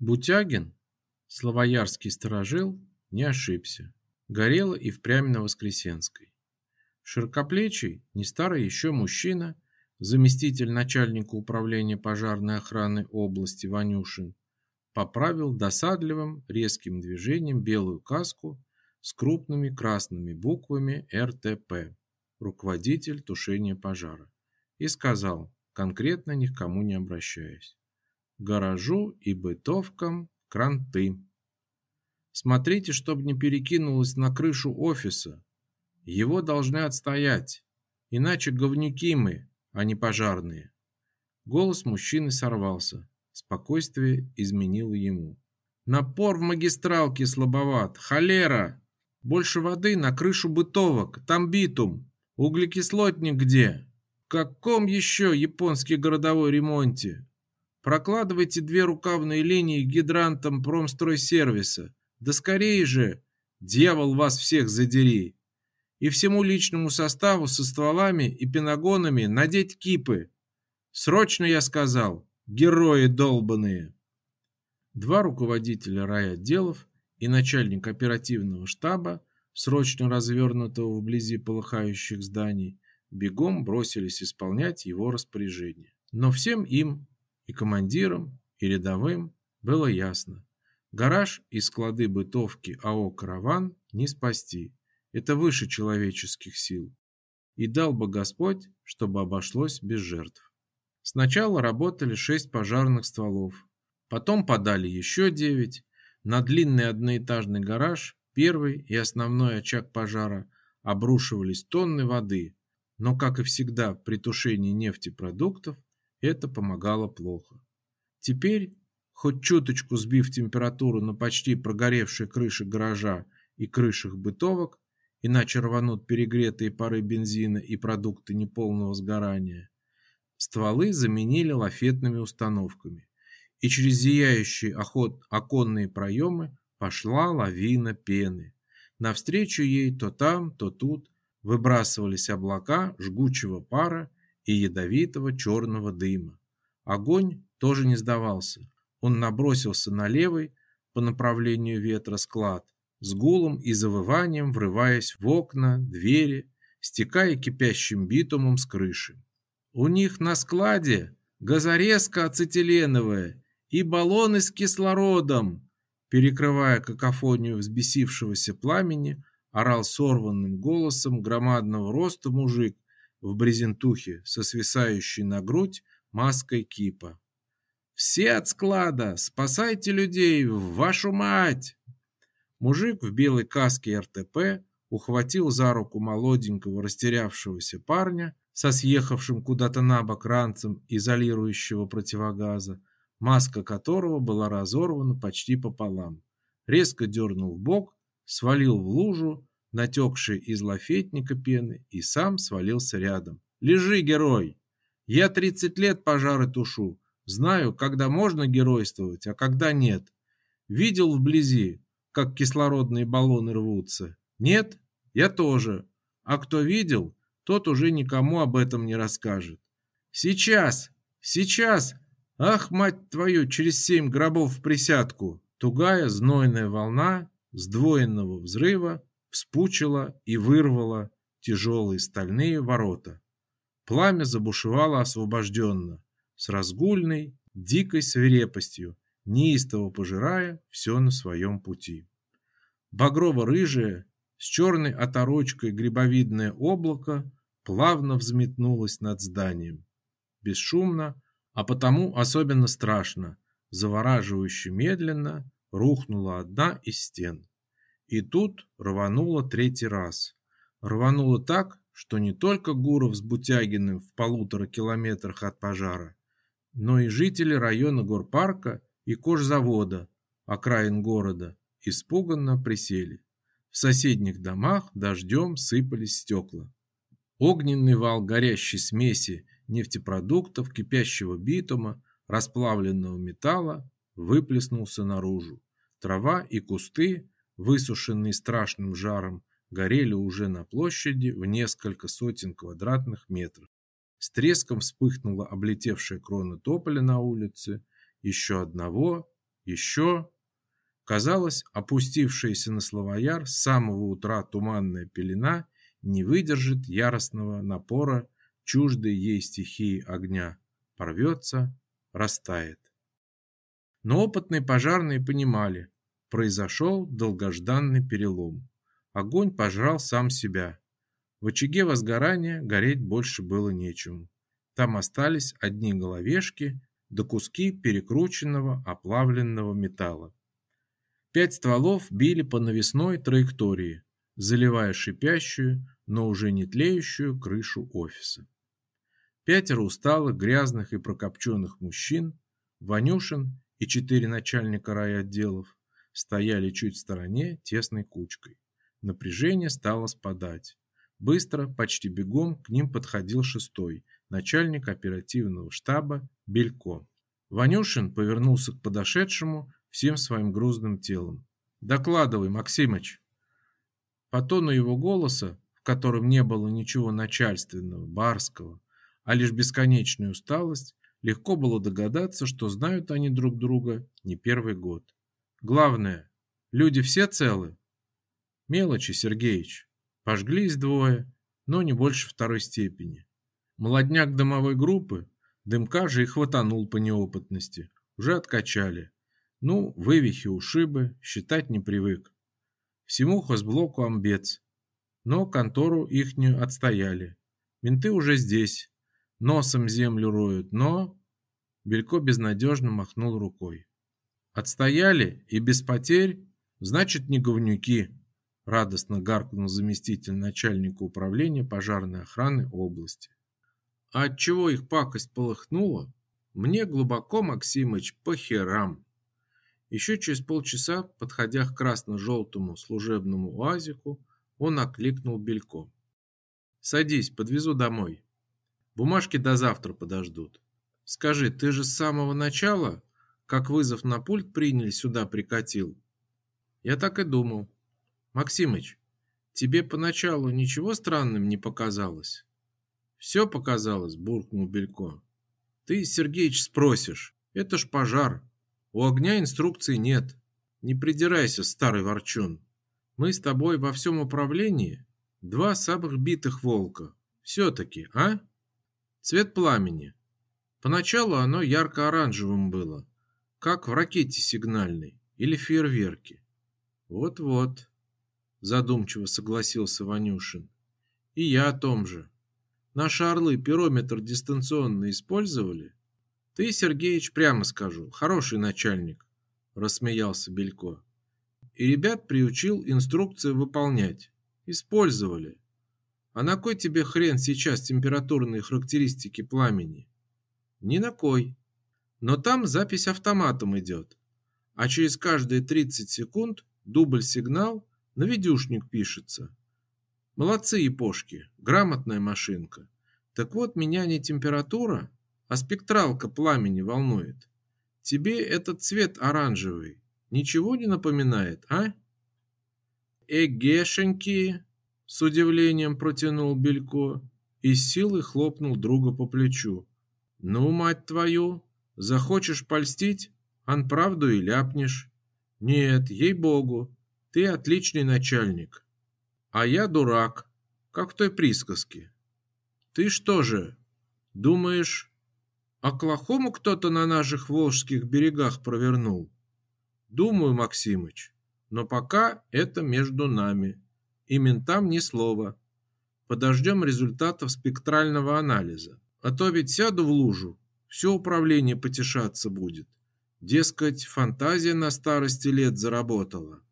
Бутягин, славоярский сторожил, не ошибся. Горело и впрямь на Воскресенской. Широкоплечий, не старый еще мужчина, заместитель начальника управления пожарной охраны области Ванюшин, поправил досадливым резким движением белую каску с крупными красными буквами РТП, руководитель тушения пожара, и сказал, конкретно ни к кому не обращаясь, гаражу и бытовкам кранты. Смотрите, чтобы не перекинулось на крышу офиса. Его должны отстоять, иначе говнюки мы, а не пожарные. Голос мужчины сорвался. Спокойствие изменило ему. Напор в магистралке слабоват. Холера! Больше воды на крышу бытовок. Там битум. Углекислотник где? В каком еще японский городовой ремонте? Прокладывайте две рукавные линии гидрантом промстройсервиса. Да скорее же! Дьявол вас всех задери! И всему личному составу со стволами и пенагонами надеть кипы. Срочно, я сказал, Герои долбаные. Два руководителя райотделов и начальник оперативного штаба, срочно развернутого вблизи полыхающих зданий, бегом бросились исполнять его распоряжение. Но всем им, и командирам, и рядовым, было ясно. Гараж и склады бытовки АО «Караван» не спасти. Это выше человеческих сил. И дал бы Господь, чтобы обошлось без жертв. Сначала работали шесть пожарных стволов, потом подали еще девять. На длинный одноэтажный гараж, первый и основной очаг пожара, обрушивались тонны воды, но, как и всегда при тушении нефтепродуктов, это помогало плохо. Теперь, хоть чуточку сбив температуру на почти прогоревшей крыше гаража и крышах бытовок, иначе рванут перегретые пары бензина и продукты неполного сгорания, Стволы заменили лафетными установками, и через зияющие охот оконные проемы пошла лавина пены. Навстречу ей то там, то тут выбрасывались облака жгучего пара и ядовитого черного дыма. Огонь тоже не сдавался. Он набросился на левый по направлению ветра склад, с гулом и завыванием врываясь в окна, двери, стекая кипящим битумом с крыши. У них на складе газорезка ацетиленовая и баллоны с кислородом, перекрывая какофонию взбесившегося пламени, орал сорванным голосом громадного роста мужик в брезентухе со свисающей на грудь маской кипа. «Все от склада! Спасайте людей! Вашу мать!» Мужик в белой каске РТП ухватил за руку молоденького растерявшегося парня, со съехавшим куда-то на бок ранцем изолирующего противогаза, маска которого была разорвана почти пополам. Резко дернул в бок, свалил в лужу, натекшей из лафетника пены, и сам свалился рядом. «Лежи, герой! Я 30 лет пожары тушу, знаю, когда можно геройствовать, а когда нет. Видел вблизи, как кислородные баллоны рвутся? Нет? Я тоже. А кто видел, тот уже никому об этом не расскажет. Сейчас! Сейчас! Ах, мать твою, через семь гробов в присядку! Тугая знойная волна сдвоенного взрыва вспучила и вырвала тяжелые стальные ворота. Пламя забушевало освобожденно, с разгульной, дикой свирепостью, неистово пожирая все на своем пути. Багрово-рыжее, с черной оторочкой грибовидное облако плавно взметнулось над зданием. Бесшумно, а потому особенно страшно, завораживающе медленно рухнула одна из стен. И тут рвануло третий раз. Рвануло так, что не только Гуров с Бутягиным в полутора километрах от пожара, но и жители района горпарка и кожзавода, окраин города, испуганно присели. В соседних домах дождем сыпались стекла. Огненный вал горящей смеси нефтепродуктов, кипящего битума, расплавленного металла выплеснулся наружу. Трава и кусты, высушенные страшным жаром, горели уже на площади в несколько сотен квадратных метров. С треском вспыхнула облетевшая крона тополя на улице, еще одного еще. Казалось, опустившаяся на Славояр с самого утра туманная пелена не выдержит яростного напора чуждой ей стихии огня, порвется, растает. Но опытные пожарные понимали, произошел долгожданный перелом. Огонь пожрал сам себя. В очаге возгорания гореть больше было нечему. Там остались одни головешки да куски перекрученного оплавленного металла. Пять стволов били по навесной траектории, заливая шипящую, но уже не тлеющую крышу офиса. Пятеро усталых, грязных и прокопченных мужчин, Ванюшин и четыре начальника райотделов стояли чуть в стороне тесной кучкой. Напряжение стало спадать. Быстро, почти бегом к ним подходил шестой, начальник оперативного штаба Белько. Ванюшин повернулся к подошедшему всем своим грузным телом. «Докладывай, Максимыч!» По тону его голоса, в котором не было ничего начальственного, барского, а лишь бесконечная усталость, легко было догадаться, что знают они друг друга не первый год. Главное, люди все целы? Мелочи, Сергеич. Пожглись двое, но не больше второй степени. Молодняк домовой группы, дымка же и хватанул по неопытности. Уже откачали. Ну, вывихи, ушибы, считать не привык. Всему хозблоку амбец. Но контору ихнюю отстояли. Менты уже здесь. Носом землю роют, но... Белько безнадежно махнул рукой. Отстояли и без потерь, значит не говнюки, радостно гаркнул заместитель начальника управления пожарной охраны области. А от чего их пакость полыхнула, мне глубоко, Максимыч, по херам. Еще через полчаса, подходя к красно-желтому служебному уазику, он окликнул Белько. «Садись, подвезу домой. Бумажки до завтра подождут. Скажи, ты же с самого начала как вызов на пульт приняли, сюда прикатил. Я так и думал. Максимыч, тебе поначалу ничего странным не показалось? Все показалось, буркнул Белько. Ты, Сергеич, спросишь. Это ж пожар. У огня инструкции нет. Не придирайся, старый ворчун. Мы с тобой во всем управлении два самых битых волка. Все-таки, а? Цвет пламени. Поначалу оно ярко-оранжевым было, как в ракете сигнальной или фейерверке. Вот-вот, задумчиво согласился Ванюшин. И я о том же. Наши орлы пирометр дистанционно использовали? Ты, Сергеич, прямо скажу, хороший начальник, рассмеялся Белько. И ребят приучил инструкции выполнять. Использовали. А на кой тебе хрен сейчас температурные характеристики пламени? Ни на кой но там запись автоматом идет. А через каждые 30 секунд дубль-сигнал на видюшник пишется. Молодцы, епошки, грамотная машинка. Так вот, меня не температура, а спектралка пламени волнует. Тебе этот цвет оранжевый ничего не напоминает, а? Эгешеньки, с удивлением протянул Белько и с силой хлопнул друга по плечу. Ну, мать твою, Захочешь польстить, ан правду и ляпнешь. Нет, ей-богу, ты отличный начальник. А я дурак, как в той присказке. Ты что же, думаешь, Оклахому кто-то на наших волжских берегах провернул? Думаю, Максимыч, но пока это между нами. И ментам ни слова. Подождем результатов спектрального анализа. А то ведь сяду в лужу все управление потешаться будет. Дескать, фантазия на старости лет заработала.